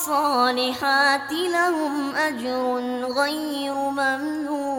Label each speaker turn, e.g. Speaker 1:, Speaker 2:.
Speaker 1: الصالحات لهم أجر غير ممنون.